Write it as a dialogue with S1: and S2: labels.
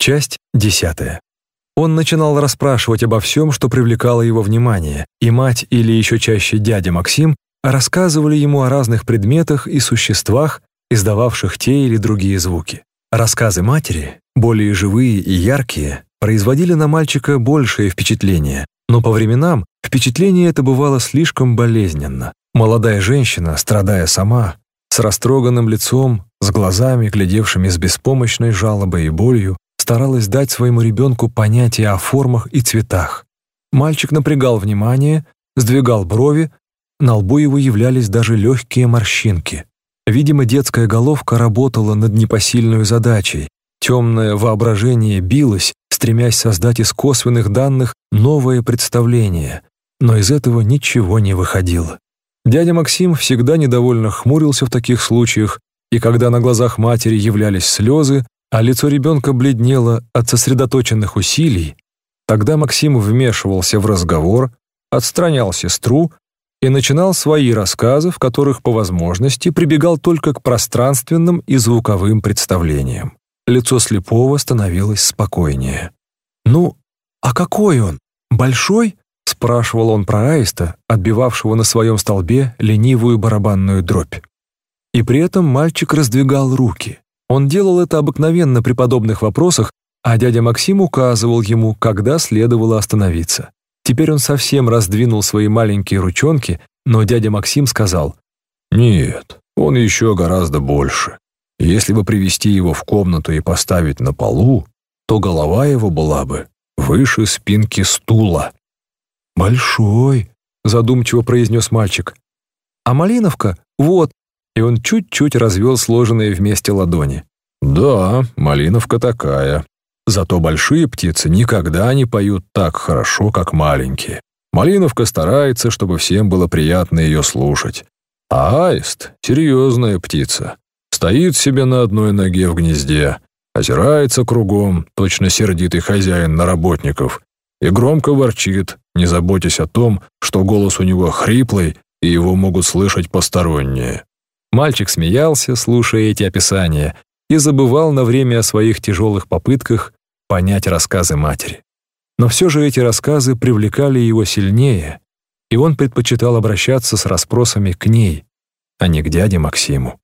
S1: Часть десятая. Он начинал расспрашивать обо всем, что привлекало его внимание, и мать или еще чаще дядя Максим рассказывали ему о разных предметах и существах, издававших те или другие звуки. Рассказы матери, более живые и яркие, производили на мальчика большее впечатление, но по временам впечатление это бывало слишком болезненно. Молодая женщина, страдая сама, с растроганным лицом, с глазами, глядевшими с беспомощной жалобой и болью, старалась дать своему ребенку понятие о формах и цветах. Мальчик напрягал внимание, сдвигал брови, на лбу его являлись даже легкие морщинки. Видимо, детская головка работала над непосильной задачей. Темное воображение билось, стремясь создать из косвенных данных новое представление, но из этого ничего не выходило. Дядя Максим всегда недовольно хмурился в таких случаях, и когда на глазах матери являлись слезы, а лицо ребенка бледнело от сосредоточенных усилий, тогда Максим вмешивался в разговор, отстранял сестру и начинал свои рассказы, в которых по возможности прибегал только к пространственным и звуковым представлениям. Лицо слепого становилось спокойнее. «Ну, а какой он? Большой?» — спрашивал он про аиста, отбивавшего на своем столбе ленивую барабанную дробь. И при этом мальчик раздвигал руки. Он делал это обыкновенно при подобных вопросах, а дядя Максим указывал ему, когда следовало остановиться. Теперь он совсем раздвинул свои маленькие ручонки, но дядя Максим сказал,
S2: «Нет, он еще гораздо больше. Если бы привести его в комнату и поставить на полу, то голова его была бы выше спинки стула».
S1: «Большой», — задумчиво произнес мальчик. «А Малиновка? Вот, и он чуть-чуть развел сложенные вместе ладони.
S2: «Да, малиновка такая. Зато большие птицы никогда не поют так хорошо, как маленькие. Малиновка старается, чтобы всем было приятно ее слушать. А аист — серьезная птица. Стоит себе на одной ноге в гнезде, озирается кругом, точно сердитый хозяин на работников, и громко ворчит, не заботясь о том, что голос у него хриплый, и его могут слышать посторонние.
S1: Мальчик смеялся, слушая эти описания, и забывал на время о своих тяжелых попытках понять рассказы матери. Но все же эти рассказы привлекали его сильнее, и он предпочитал обращаться с расспросами к ней, а не к дяде Максиму.